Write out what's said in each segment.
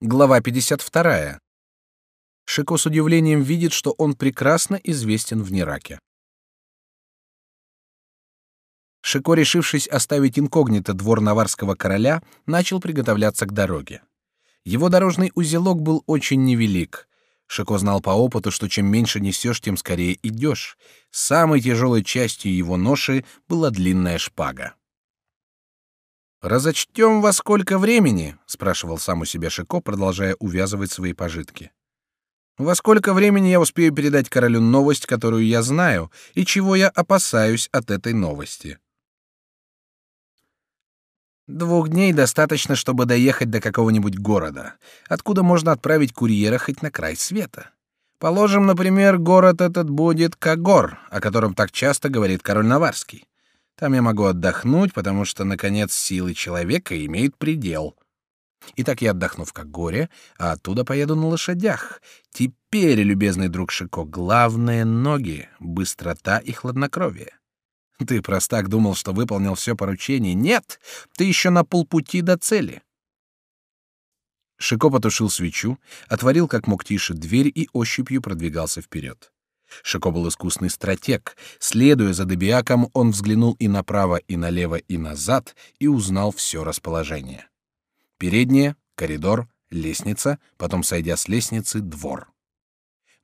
Глава 52. Шико с удивлением видит, что он прекрасно известен в Нераке. Шико, решившись оставить инкогнито двор наварского короля, начал приготовляться к дороге. Его дорожный узелок был очень невелик. Шико знал по опыту, что чем меньше несешь, тем скорее идешь. Самой тяжелой частью его ноши была длинная шпага. Разочтем во сколько времени? спрашивал сам у себя Шико, продолжая увязывать свои пожитки. Во сколько времени я успею передать королю новость, которую я знаю, и чего я опасаюсь от этой новости? Двух дней достаточно, чтобы доехать до какого-нибудь города, откуда можно отправить курьера хоть на край света. Положим, например, город этот будет Кагор, о котором так часто говорит король Наварский. Там я могу отдохнуть, потому что, наконец, силы человека имеют предел. Итак, я отдохну в Кагоре, а оттуда поеду на лошадях. Теперь, любезный друг Шико, главное — ноги, быстрота и хладнокровие. Ты, простак, думал, что выполнил все поручение. Нет, ты еще на полпути до цели. Шико потушил свечу, отворил как мог тише дверь и ощупью продвигался вперед. Шико был искусный стратег. Следуя за Дебиаком, он взглянул и направо, и налево, и назад, и узнал все расположение. Переднее — коридор, лестница, потом, сойдя с лестницы, двор.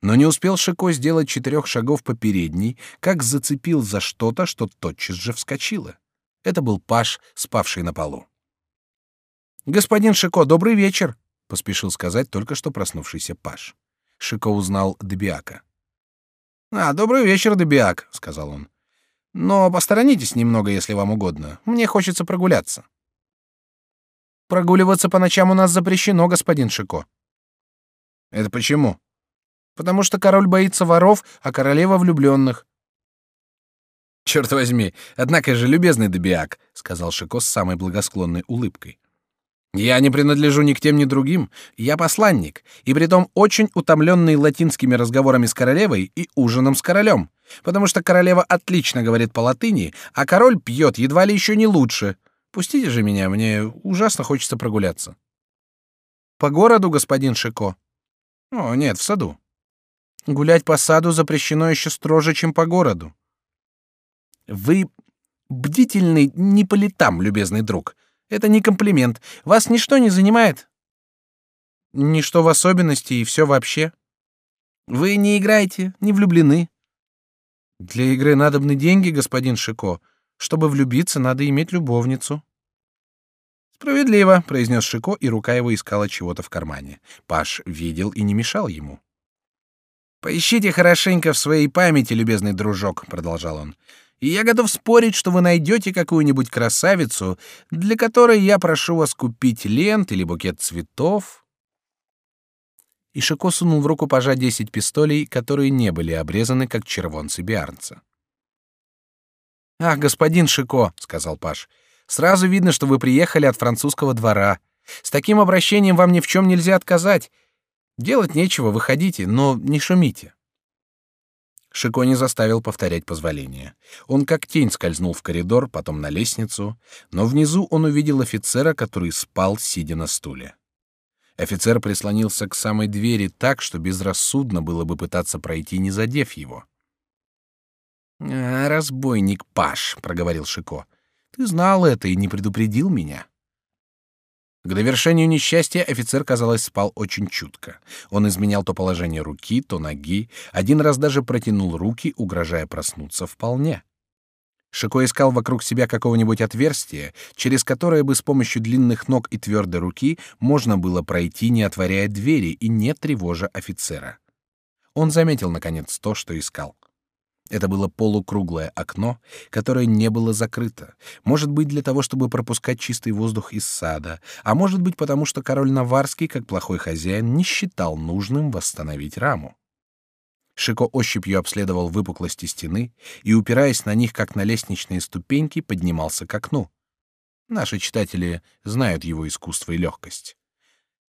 Но не успел Шико сделать четырех шагов по передней, как зацепил за что-то, что тотчас же вскочило. Это был Паш, спавший на полу. «Господин Шико, добрый вечер!» — поспешил сказать только что проснувшийся Паш. Шико узнал Дебиака. «А, добрый вечер, Дебиак», — сказал он. «Но посторонитесь немного, если вам угодно. Мне хочется прогуляться». «Прогуливаться по ночам у нас запрещено, господин Шико». «Это почему?» «Потому что король боится воров, а королева влюбленных». «Черт возьми, однако же, любезный Дебиак», — сказал Шико с самой благосклонной улыбкой. Я не принадлежу ни к тем, ни другим. Я посланник, и притом очень утомленный латинскими разговорами с королевой и ужином с королем, потому что королева отлично говорит по латыни, а король пьет едва ли еще не лучше. Пустите же меня, мне ужасно хочется прогуляться. По городу, господин Шико? О, нет, в саду. Гулять по саду запрещено еще строже, чем по городу. Вы бдительный не по летам, любезный друг. Это не комплимент. Вас ничто не занимает? Ничто в особенности и все вообще. Вы не играете, не влюблены. Для игры надобны деньги, господин Шико. Чтобы влюбиться, надо иметь любовницу. Справедливо, произнес Шико, и рука его искала чего-то в кармане. Паш видел и не мешал ему. Поищите хорошенько в своей памяти, любезный дружок, продолжал он и я готов спорить, что вы найдете какую-нибудь красавицу, для которой я прошу вас купить лент или букет цветов. И Шико сунул в руку пажа десять пистолей, которые не были обрезаны, как червонцы биарнца. «Ах, господин Шико», — сказал паж, — «сразу видно, что вы приехали от французского двора. С таким обращением вам ни в чем нельзя отказать. Делать нечего, выходите, но не шумите». Шико не заставил повторять позволение. Он как тень скользнул в коридор, потом на лестницу, но внизу он увидел офицера, который спал, сидя на стуле. Офицер прислонился к самой двери так, что безрассудно было бы пытаться пройти, не задев его. «А, разбойник Паш», — проговорил Шико, — «ты знал это и не предупредил меня». К довершению несчастья офицер, казалось, спал очень чутко. Он изменял то положение руки, то ноги, один раз даже протянул руки, угрожая проснуться вполне. Шико искал вокруг себя какого-нибудь отверстия, через которое бы с помощью длинных ног и твердой руки можно было пройти, не отворяя двери и не тревожа офицера. Он заметил, наконец, то, что искал. Это было полукруглое окно, которое не было закрыто. Может быть, для того, чтобы пропускать чистый воздух из сада, а может быть, потому что король Наварский, как плохой хозяин, не считал нужным восстановить раму. Шико ощупью обследовал выпуклости стены и, упираясь на них, как на лестничные ступеньки, поднимался к окну. Наши читатели знают его искусство и легкость.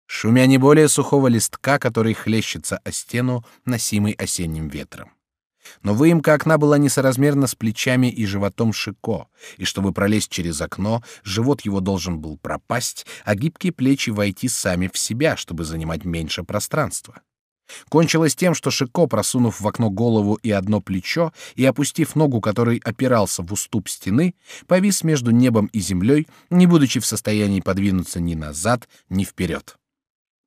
Шумя не более сухого листка, который хлещется о стену, носимый осенним ветром. Но выемка окна была несоразмерна с плечами и животом Шико, и чтобы пролезть через окно, живот его должен был пропасть, а гибкие плечи войти сами в себя, чтобы занимать меньше пространства. Кончилось тем, что Шико, просунув в окно голову и одно плечо и опустив ногу, который опирался в уступ стены, повис между небом и землей, не будучи в состоянии подвинуться ни назад, ни вперед.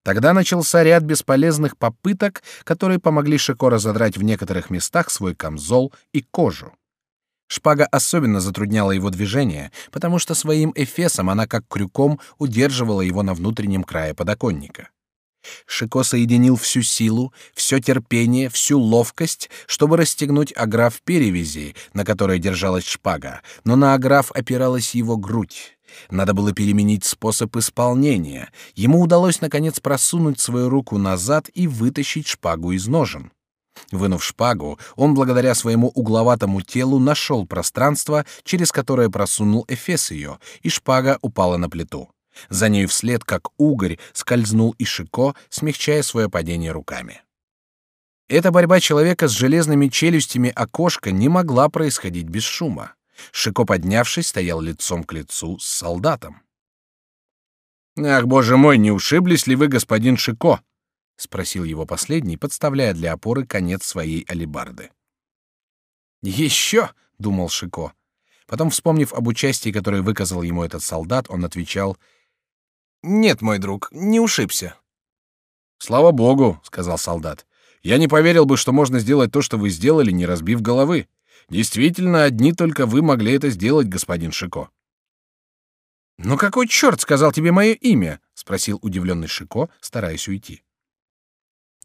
Тогда начался ряд бесполезных попыток, которые помогли Шико разодрать в некоторых местах свой камзол и кожу. Шпага особенно затрудняла его движение, потому что своим эфесом она как крюком удерживала его на внутреннем крае подоконника. Шико соединил всю силу, все терпение, всю ловкость, чтобы расстегнуть аграф перевязи, на которой держалась шпага, но на аграф опиралась его грудь. Надо было переменить способ исполнения. Ему удалось наконец просунуть свою руку назад и вытащить шпагу из ножен. Вынув шпагу, он благодаря своему угловатому телу нашел пространство, через которое просунул эфес ее, и шпага упала на плиту. За ней вслед, как угорь, скользнул и Шико, смягчая свое падение руками. Эта борьба человека с железными челюстями окошка не могла происходить без шума. Шико, поднявшись, стоял лицом к лицу с солдатом. «Ах, боже мой, не ушиблись ли вы, господин Шико?» — спросил его последний, подставляя для опоры конец своей алебарды. «Еще!» — думал Шико. Потом, вспомнив об участии, которое выказал ему этот солдат, он отвечал «Нет, мой друг, не ушибся». «Слава богу», — сказал солдат. «Я не поверил бы, что можно сделать то, что вы сделали, не разбив головы. Действительно, одни только вы могли это сделать, господин Шико. «Ну какой черт сказал тебе мое имя?» — спросил удивленный Шико, стараясь уйти.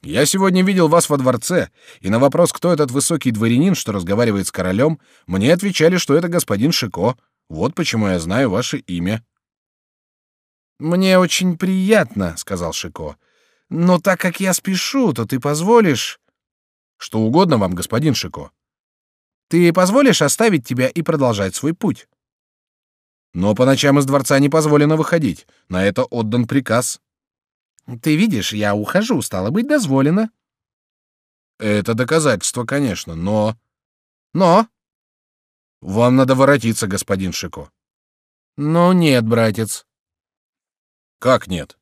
«Я сегодня видел вас во дворце, и на вопрос, кто этот высокий дворянин, что разговаривает с королем, мне отвечали, что это господин Шико. Вот почему я знаю ваше имя». «Мне очень приятно», — сказал Шико. «Но так как я спешу, то ты позволишь...» «Что угодно вам, господин Шико», ты позволишь оставить тебя и продолжать свой путь? Но по ночам из дворца не позволено выходить. На это отдан приказ. Ты видишь, я ухожу, стало быть, дозволено. Это доказательство, конечно, но... Но? Вам надо воротиться, господин Шико. Ну нет, братец. Как нет?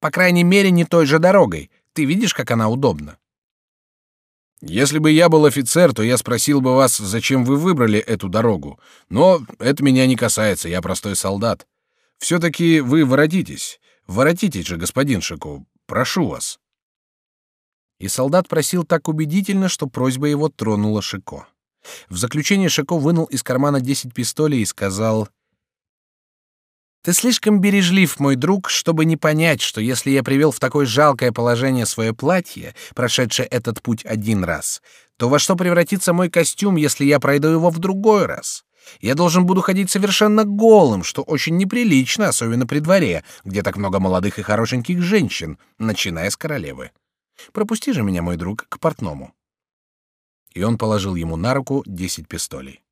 По крайней мере, не той же дорогой. Ты видишь, как она удобна. Если бы я был офицер, то я спросил бы вас, зачем вы выбрали эту дорогу. Но это меня не касается, я простой солдат. Все-таки вы воротитесь. Воротитесь же, господин Шико, прошу вас. И солдат просил так убедительно, что просьба его тронула Шико. В заключение Шико вынул из кармана десять пистолей и сказал: ты слишком бережлив, мой друг, чтобы не понять, что если я привел в такое жалкое положение свое платье, прошедшее этот путь один раз, то во что превратится мой костюм, если я пройду его в другой раз? Я должен буду ходить совершенно голым, что очень неприлично, особенно при дворе, где так много молодых и хорошеньких женщин, начиная с королевы. Пропусти же меня, мой друг, к портному. И он положил ему на руку десять пистолей.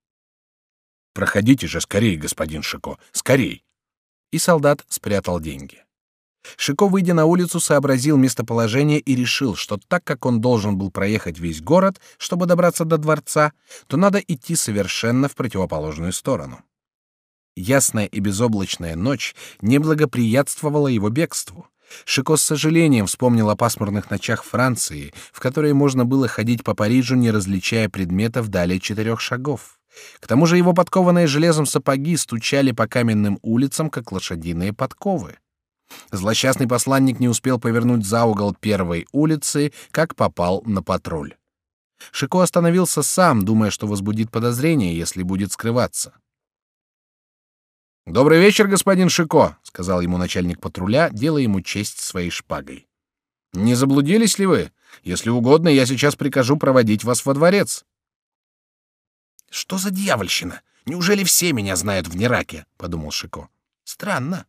Проходите же скорее, господин Шико, скорей и солдат спрятал деньги. Шико, выйдя на улицу, сообразил местоположение и решил, что так как он должен был проехать весь город, чтобы добраться до дворца, то надо идти совершенно в противоположную сторону. Ясная и безоблачная ночь не благоприятствовала его бегству. Шико с сожалением вспомнил о пасмурных ночах Франции, в которые можно было ходить по Парижу, не различая предметов далее четырех шагов. К тому же его подкованные железом сапоги стучали по каменным улицам, как лошадиные подковы. Злосчастный посланник не успел повернуть за угол первой улицы, как попал на патруль. Шико остановился сам, думая, что возбудит подозрение, если будет скрываться. Добрый вечер, господин Шико, сказал ему начальник патруля, делая ему честь своей шпагой. Не заблудились ли вы? Если угодно, я сейчас прикажу проводить вас во дворец. Что за дьявольщина? Неужели все меня знают в Нераке? подумал Шико. Странно.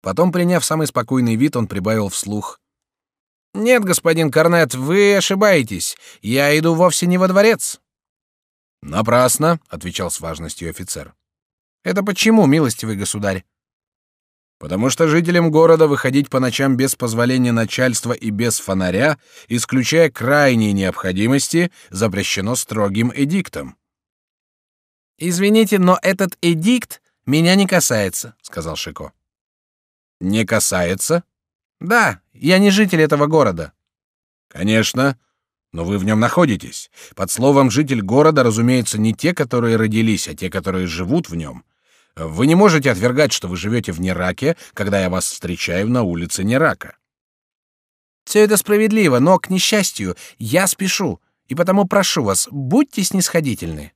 Потом, приняв самый спокойный вид, он прибавил вслух: "Нет, господин Корнет, вы ошибаетесь. Я иду вовсе не во дворец". "Напрасно", отвечал с важностью офицер. "Это почему, милостивый государь?" Потому что жителям города выходить по ночам без позволения начальства и без фонаря, исключая крайние необходимости, запрещено строгим эдиктом. Извините, но этот эдикт меня не касается, сказал Шико. Не касается? Да, я не житель этого города. Конечно, но вы в нем находитесь. Под словом житель города, разумеется, не те, которые родились, а те, которые живут в нем. Вы не можете отвергать, что вы живете в Нераке, когда я вас встречаю на улице Нерака. Все это справедливо, но к несчастью я спешу, и потому прошу вас, будьте снисходительны.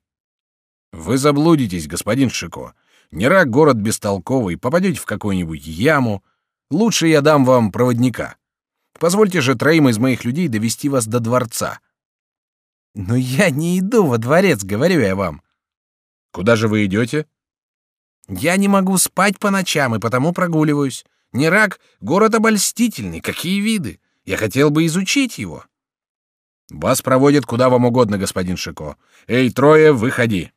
Вы заблудитесь, господин Шико. Нерак город бестолковый, попадете в какую-нибудь яму. Лучше я дам вам проводника. Позвольте же троим из моих людей довести вас до дворца. Но я не иду во дворец, говорю я вам. Куда же вы идете? Я не могу спать по ночам и потому прогуливаюсь. Нерак — город обольстительный, какие виды. Я хотел бы изучить его. Вас проводят куда вам угодно, господин Шико. Эй, трое, выходи.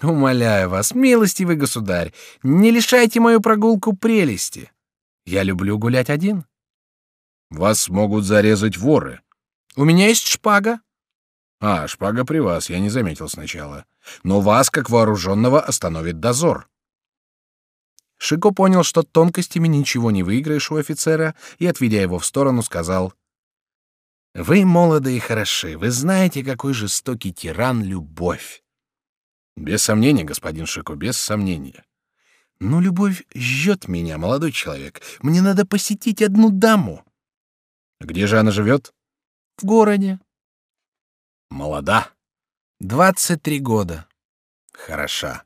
Умоляю вас, милостивый государь, не лишайте мою прогулку прелести. Я люблю гулять один. Вас могут зарезать воры. У меня есть шпага. А, шпага при вас, я не заметил сначала. Но вас, как вооруженного, остановит дозор. Шико понял, что тонкостями ничего не выиграешь у офицера, и, отведя его в сторону, сказал, «Вы молоды и хороши, вы знаете, какой жестокий тиран любовь. Без сомнения, господин Шико, без сомнения. Но любовь жжет меня, молодой человек. Мне надо посетить одну даму. Где же она живет? В городе. Молода. Двадцать три года. Хороша.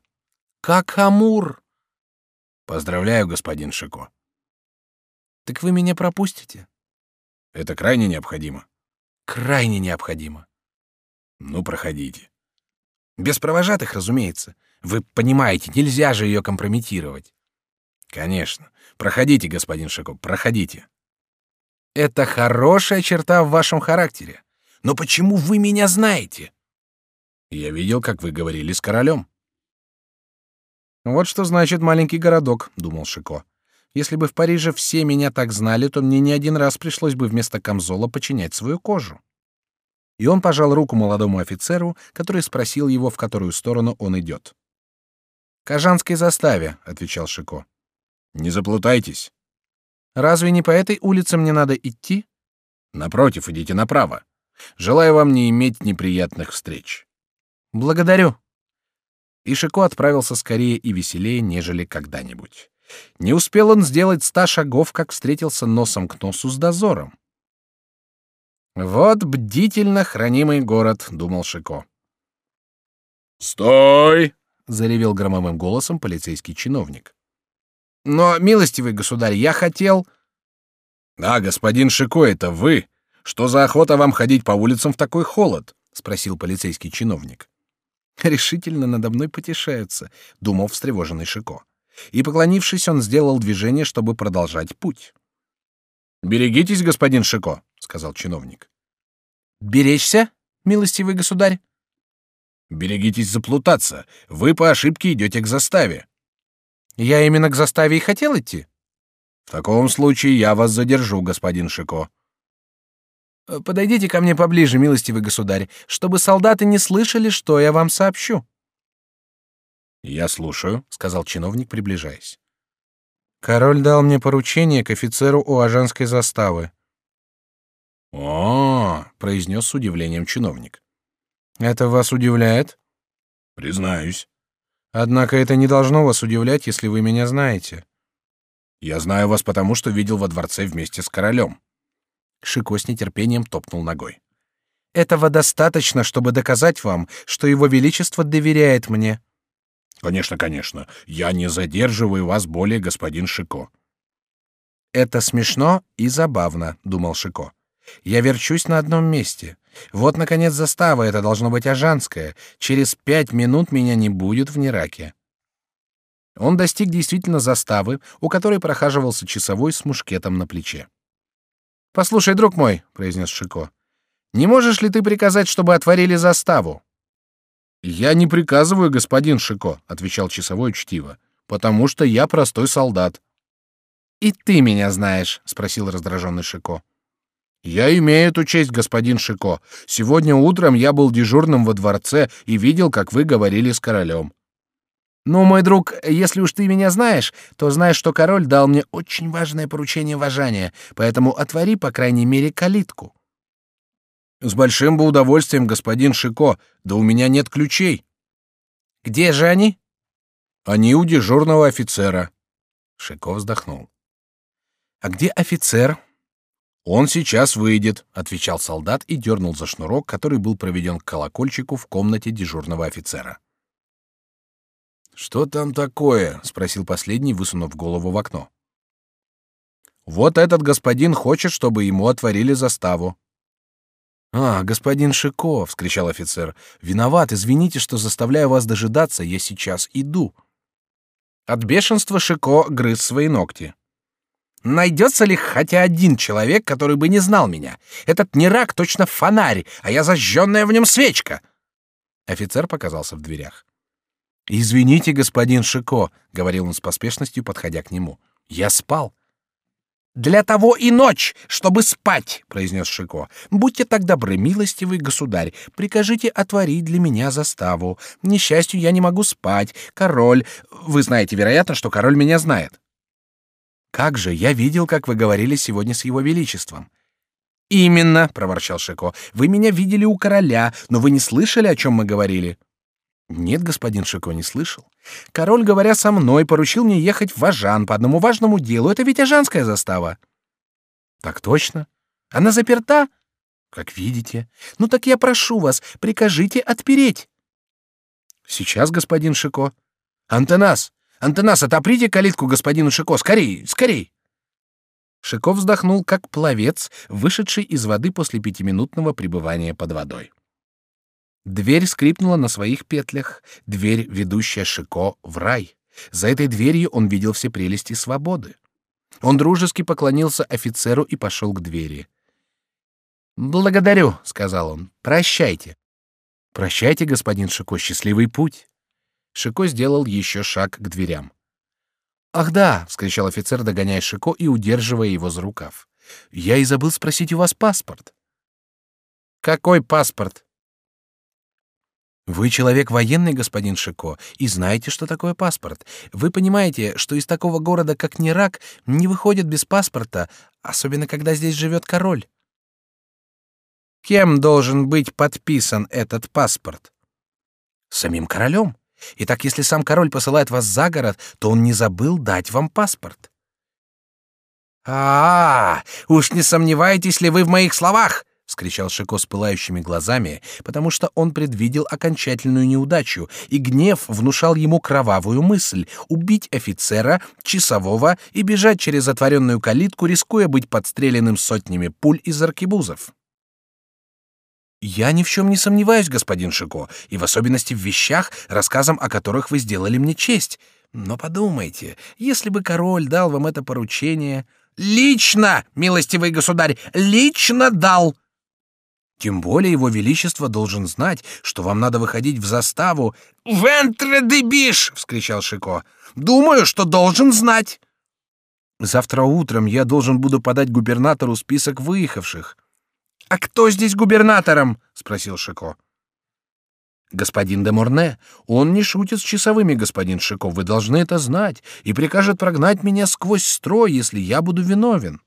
Как Амур. Поздравляю, господин Шико. Так вы меня пропустите? Это крайне необходимо. Крайне необходимо. Ну, проходите. Без провожатых, разумеется. Вы понимаете, нельзя же ее компрометировать. Конечно. Проходите, господин Шико, проходите. Это хорошая черта в вашем характере. Но почему вы меня знаете? Я видел, как вы говорили с королем. Вот что значит маленький городок, думал Шико. Если бы в Париже все меня так знали, то мне не один раз пришлось бы вместо камзола починять свою кожу и он пожал руку молодому офицеру, который спросил его, в которую сторону он идет. «К заставе», — отвечал Шико. «Не заплутайтесь». «Разве не по этой улице мне надо идти?» «Напротив, идите направо. Желаю вам не иметь неприятных встреч». «Благодарю». И Шико отправился скорее и веселее, нежели когда-нибудь. Не успел он сделать ста шагов, как встретился носом к носу с дозором. Вот бдительно хранимый город, думал Шико. Стой! заревел громовым голосом полицейский чиновник. Но, милостивый государь, я хотел. Да, господин Шико, это вы. Что за охота вам ходить по улицам в такой холод? спросил полицейский чиновник. Решительно надо мной потешаются, думал встревоженный Шико. И поклонившись, он сделал движение, чтобы продолжать путь. Берегитесь, господин Шико, сказал чиновник. Беречься, милостивый государь? Берегитесь заплутаться. Вы по ошибке идете к заставе. Я именно к заставе и хотел идти. В таком случае я вас задержу, господин Шико. Э, подойдите ко мне поближе, милостивый государь, чтобы солдаты не слышали, что я вам сообщу. Я слушаю, сказал чиновник, приближаясь. Король дал мне поручение к офицеру у Ажанской заставы. О, произнес с удивлением чиновник. Это вас удивляет? Признаюсь. Однако это не должно вас удивлять, если вы меня знаете. Я знаю вас потому, что видел во дворце вместе с королем. Шико с нетерпением топнул ногой. Этого достаточно, чтобы доказать вам, что его величество доверяет мне. Конечно, конечно. Я не задерживаю вас более, господин Шико. Это смешно и забавно, думал Шико. Я верчусь на одном месте. Вот наконец застава, это должно быть Ажанская. Через пять минут меня не будет в Нераке. Он достиг действительно заставы, у которой прохаживался часовой с мушкетом на плече. Послушай, друг мой, произнес Шико, не можешь ли ты приказать, чтобы отворили заставу? Я не приказываю, господин Шико, отвечал часовой учтиво, потому что я простой солдат. и ты меня знаешь?» — спросил раздраженный Шико. «Я имею эту честь, господин Шико. Сегодня утром я был дежурным во дворце и видел, как вы говорили с королем». «Ну, мой друг, если уж ты меня знаешь, то знаешь, что король дал мне очень важное поручение вожания, поэтому отвори, по крайней мере, калитку». «С большим бы удовольствием, господин Шико, да у меня нет ключей». «Где же они?» «Они у дежурного офицера». Шико вздохнул. «А где офицер?» Он сейчас выйдет, отвечал солдат и дернул за шнурок, который был проведен к колокольчику в комнате дежурного офицера. Что там такое? спросил последний, высунув голову в окно. Вот этот господин хочет, чтобы ему отворили заставу. А, господин Шиков, вскричал офицер. Виноват, извините, что заставляю вас дожидаться, я сейчас иду. От бешенства Шико грыз свои ногти. Найдется ли хотя один человек, который бы не знал меня? Этот не рак, точно фонарь, а я зажженная в нем свечка. Офицер показался в дверях. Извините, господин Шико, говорил он с поспешностью, подходя к нему. Я спал. Для того и ночь, чтобы спать, произнес Шико. Будьте так добры, милостивый государь, прикажите отворить для меня заставу. Несчастью, я не могу спать. Король, вы знаете, вероятно, что король меня знает. Как же, я видел, как вы говорили сегодня с его величеством. Именно, проворчал Шико. Вы меня видели у короля, но вы не слышали, о чем мы говорили. Нет, господин Шико, не слышал. Король, говоря со мной, поручил мне ехать в Ажан по одному важному делу. Это ведь ажанская застава. Так точно. Она заперта? Как видите. Ну так я прошу вас, прикажите отпереть. Сейчас, господин Шико. Антенас, Антенас, отоприте калитку господину Шико, скорей, скорей. Шико вздохнул, как пловец, вышедший из воды после пятиминутного пребывания под водой. Дверь скрипнула на своих петлях, дверь, ведущая Шико в рай. За этой дверью он видел все прелести свободы. Он дружески поклонился офицеру и пошел к двери. «Благодарю», — сказал он. «Прощайте». «Прощайте, господин Шико, счастливый путь». Шико сделал еще шаг к дверям. Ах да, вскричал офицер, догоняя Шико и удерживая его за рукав. Я и забыл спросить у вас паспорт. Какой паспорт? Вы человек военный, господин Шико, и знаете, что такое паспорт. Вы понимаете, что из такого города, как Нерак, не выходит без паспорта, особенно когда здесь живет король. Кем должен быть подписан этот паспорт? Самим королем. Итак, если сам король посылает вас за город, то он не забыл дать вам паспорт. А, -а, -а уж не сомневаетесь ли вы в моих словах? Вскричал Шико с пылающими глазами, потому что он предвидел окончательную неудачу, и гнев внушал ему кровавую мысль убить офицера, часового и бежать через отворенную калитку, рискуя быть подстреленным сотнями пуль из аркебузов. Я ни в чем не сомневаюсь, господин Шико, и в особенности в вещах, рассказом о которых вы сделали мне честь. Но подумайте, если бы король дал вам это поручение... Лично, милостивый государь, лично дал! Тем более его величество должен знать, что вам надо выходить в заставу. «Вентре де биш!» — вскричал Шико. «Думаю, что должен знать!» «Завтра утром я должен буду подать губернатору список выехавших. А кто здесь губернатором? спросил Шико. Господин де Морне, он не шутит с часовыми, господин Шико, вы должны это знать, и прикажет прогнать меня сквозь строй, если я буду виновен.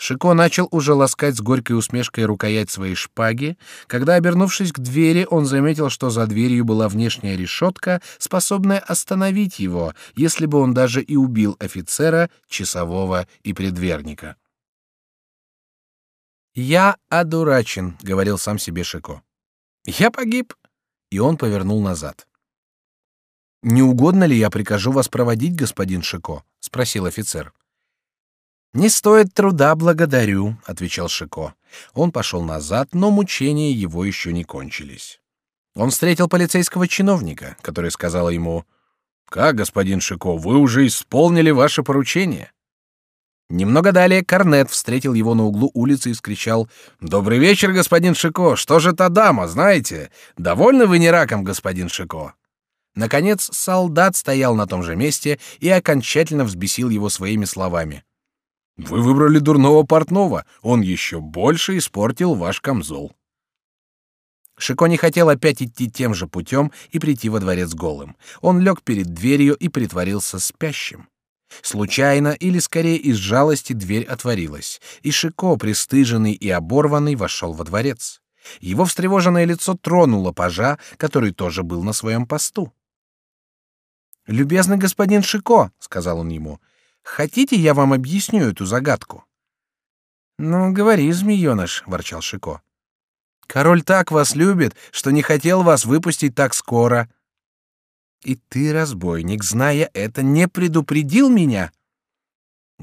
Шико начал уже ласкать с горькой усмешкой рукоять своей шпаги, когда, обернувшись к двери, он заметил, что за дверью была внешняя решетка, способная остановить его, если бы он даже и убил офицера, часового и предверника. Я одурачен, говорил сам себе Шико. Я погиб, и он повернул назад. Не угодно ли я прикажу вас проводить, господин Шико? спросил офицер. Не стоит труда, благодарю, отвечал Шико. Он пошел назад, но мучения его еще не кончились. Он встретил полицейского чиновника, который сказал ему: "Как, господин Шико, вы уже исполнили ваше поручение?" Немного далее Корнет встретил его на углу улицы и вскричал: "Добрый вечер, господин Шико. Что же та дама, знаете? Довольны вы не раком, господин Шико?" Наконец, солдат стоял на том же месте и окончательно взбесил его своими словами. «Вы выбрали дурного портного, он еще больше испортил ваш камзол». Шико не хотел опять идти тем же путем и прийти во дворец голым. Он лег перед дверью и притворился спящим. Случайно или скорее из жалости дверь отворилась, и Шико, пристыженный и оборванный, вошел во дворец. Его встревоженное лицо тронуло пажа, который тоже был на своем посту. «Любезный господин Шико», — сказал он ему, — «хотите, я вам объясню эту загадку?» «Ну, говори, змееныш», — ворчал Шико. «Король так вас любит, что не хотел вас выпустить так скоро». «И ты, разбойник, зная это, не предупредил меня?»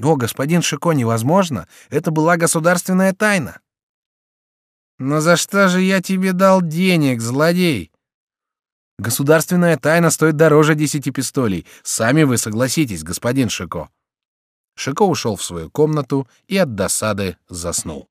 «О, господин Шико, невозможно, это была государственная тайна». «Но за что же я тебе дал денег, злодей?» Государственная тайна стоит дороже десяти пистолей. Сами вы согласитесь, господин Шико. Шико ушел в свою комнату и от досады заснул.